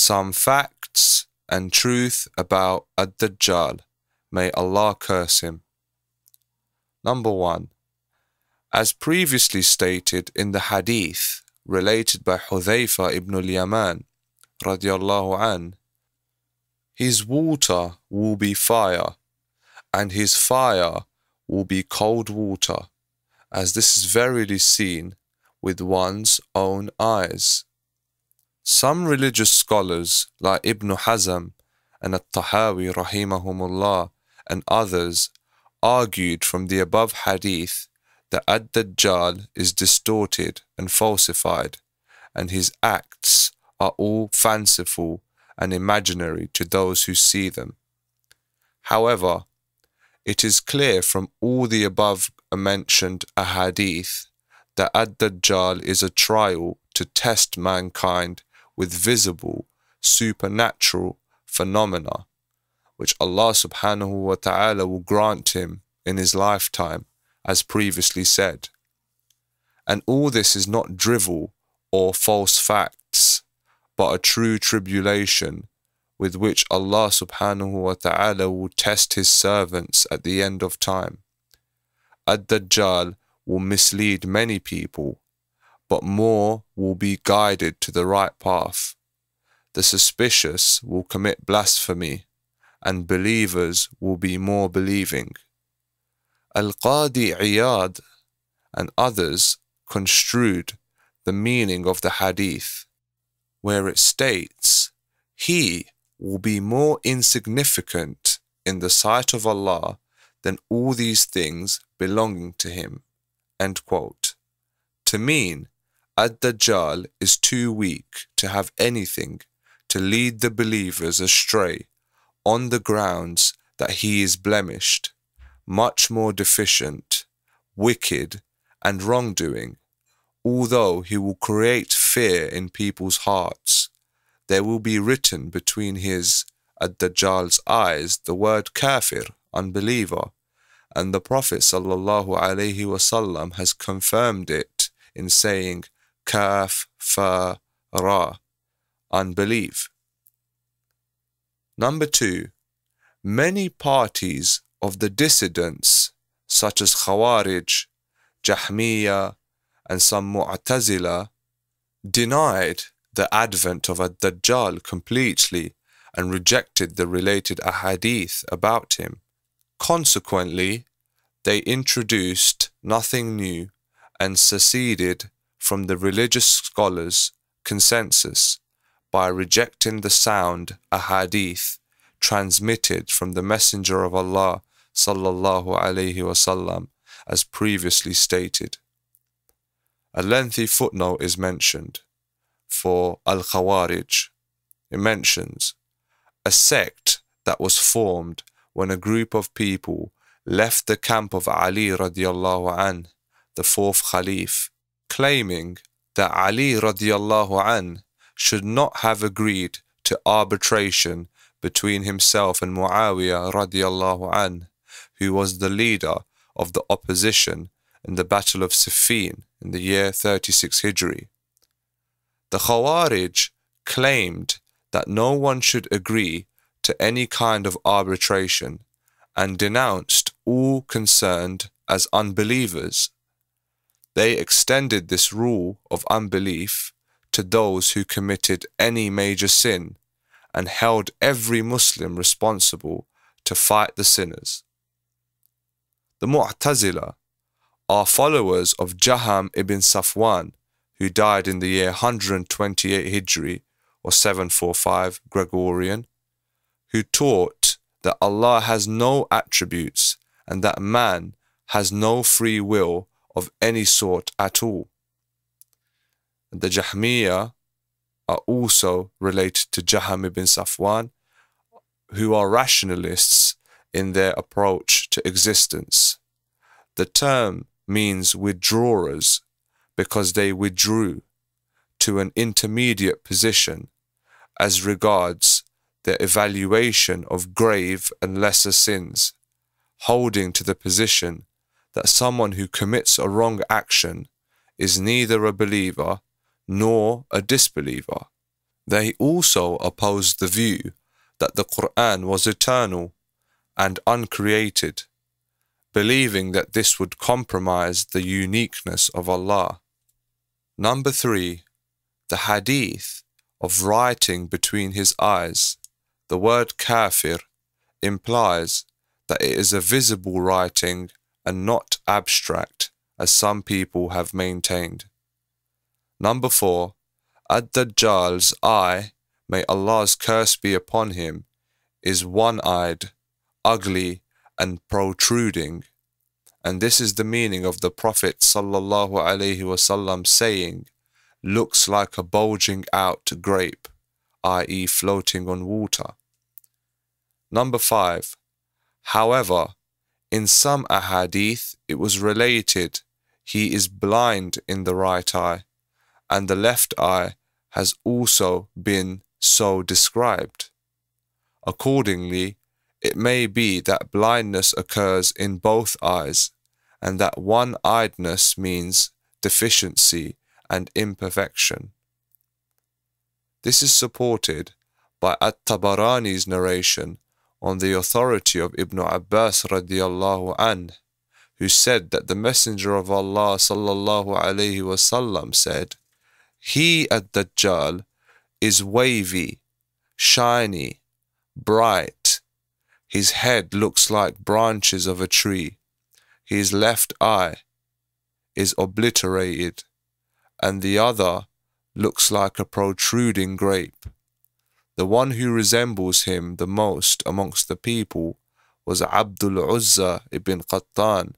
some facts and truth about Ad-Dajjal. May Allah curse him. Number one, as previously stated in the hadith related by Hudhayfa ibn al-Yaman radiallahu an, his water will be fire, and his fire will be cold water, as this is verily seen with one's own eyes. Some religious scholars like Ibn Hazm and At-Tahawi rahimahumullah and others argued from the above hadith that Ad-Dajjal is distorted and falsified and his acts are all fanciful and imaginary to those who see them. However, it is clear from all the above mentioned ahadith that Ad-Dajjal is a trial to test mankind with visible, supernatural phenomena, which Allah subhanahu wa ta'ala will grant him in his lifetime, as previously said. And all this is not drivel or false facts, but a true tribulation with which Allah subhanahu wa ta'ala will test his servants at the end of time. Ad-Dajjal will mislead many people but more will be guided to the right path. The suspicious will commit blasphemy, and believers will be more believing. Al Qadi Iyad and others construed the meaning of the hadith, where it states, He will be more insignificant in the sight of Allah than all these things belonging to Him. To mean Ad-Dajjal is too weak to have anything to lead the believers astray on the grounds that he is blemished, much more deficient, wicked, and wrongdoing. Although he will create fear in people's hearts, there will be written between his Ad-Dajjal's eyes the word kafir, unbeliever, and the Prophet sallallahu alaihi wasallam has confirmed it in saying, kaf, fa, ra, unbelief. Number two, many parties of the dissidents, such as Khawarij, Jahmiya, and some Mu'tazila, denied the advent of a Dajjal completely and rejected the related ahadith about him. Consequently, they introduced nothing new and seceded from the religious scholars' consensus by rejecting the sound ahadith transmitted from the Messenger of Allah sallallahu alaihi wasallam as previously stated. A lengthy footnote is mentioned for Al Khawarij. It mentions a sect that was formed when a group of people left the camp of Ali radiallahu an, the fourth Khalif, claiming that Ali radiallahu an should not have agreed to arbitration between himself and Muawiyah radiallahu an, who was the leader of the opposition in the Battle of Siffin in the year 36 Hijri. The Khawarij claimed that no one should agree to any kind of arbitration and denounced all concerned as unbelievers they extended this rule of unbelief to those who committed any major sin and held every Muslim responsible to fight the sinners. The Mu'tazila are followers of Jaham ibn Safwan, who died in the year 128 Hijri or 745 Gregorian, who taught that Allah has no attributes and that man has no free will of any sort at all. The Jahmiyyah are also related to Jaham ibn Safwan, who are rationalists in their approach to existence. The term means withdrawers because they withdrew to an intermediate position as regards the evaluation of grave and lesser sins, holding to the position that someone who commits a wrong action is neither a believer nor a disbeliever, They also opposed the view that the Quran was eternal and uncreated, believing that this would compromise the uniqueness of Allah. Number three, the hadith of writing between his eyes. The word kafir implies that it is a visible writing and not abstract, as some people have maintained. Number four, Ad-Dajjal's eye, may Allah's curse be upon him, is one-eyed, ugly, and protruding. And this is the meaning of the Prophet wasallam saying, looks like a bulging out grape, i.e. floating on water. Number five, however, in some ahadith it was related he is blind in the right eye, and the left eye has also been so described. Accordingly, it may be that blindness occurs in both eyes, and that one eyedness means deficiency and imperfection. This is supported by At-Tabarani's narration on the authority of Ibn Abbas radiallahu anh, who said that the Messenger of Allah sallallahu alayhi wasallam said, He ad-Dajjal is wavy, shiny, bright. His head looks like branches of a tree. His left eye is obliterated, and the other looks like a protruding grape. The one who resembles him the most amongst the people was Abdul Uzza ibn Qattan.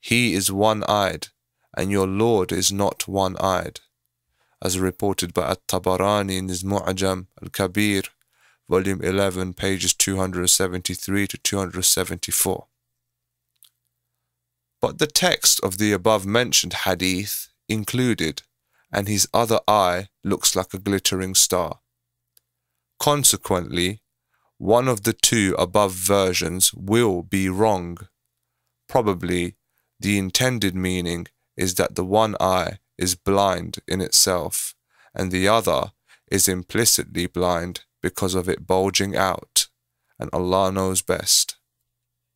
He is one-eyed, and your Lord is not one-eyed. As reported by At-Tabarani in his Mu'jam al-Kabir, volume 11, pages 273 to 274. But the text of the above mentioned hadith included, and his other eye looks like a glittering star. Consequently, one of the two above versions will be wrong. Probably the intended meaning is that the one eye is blind in itself, and the other is implicitly blind because of it bulging out, and Allah knows best.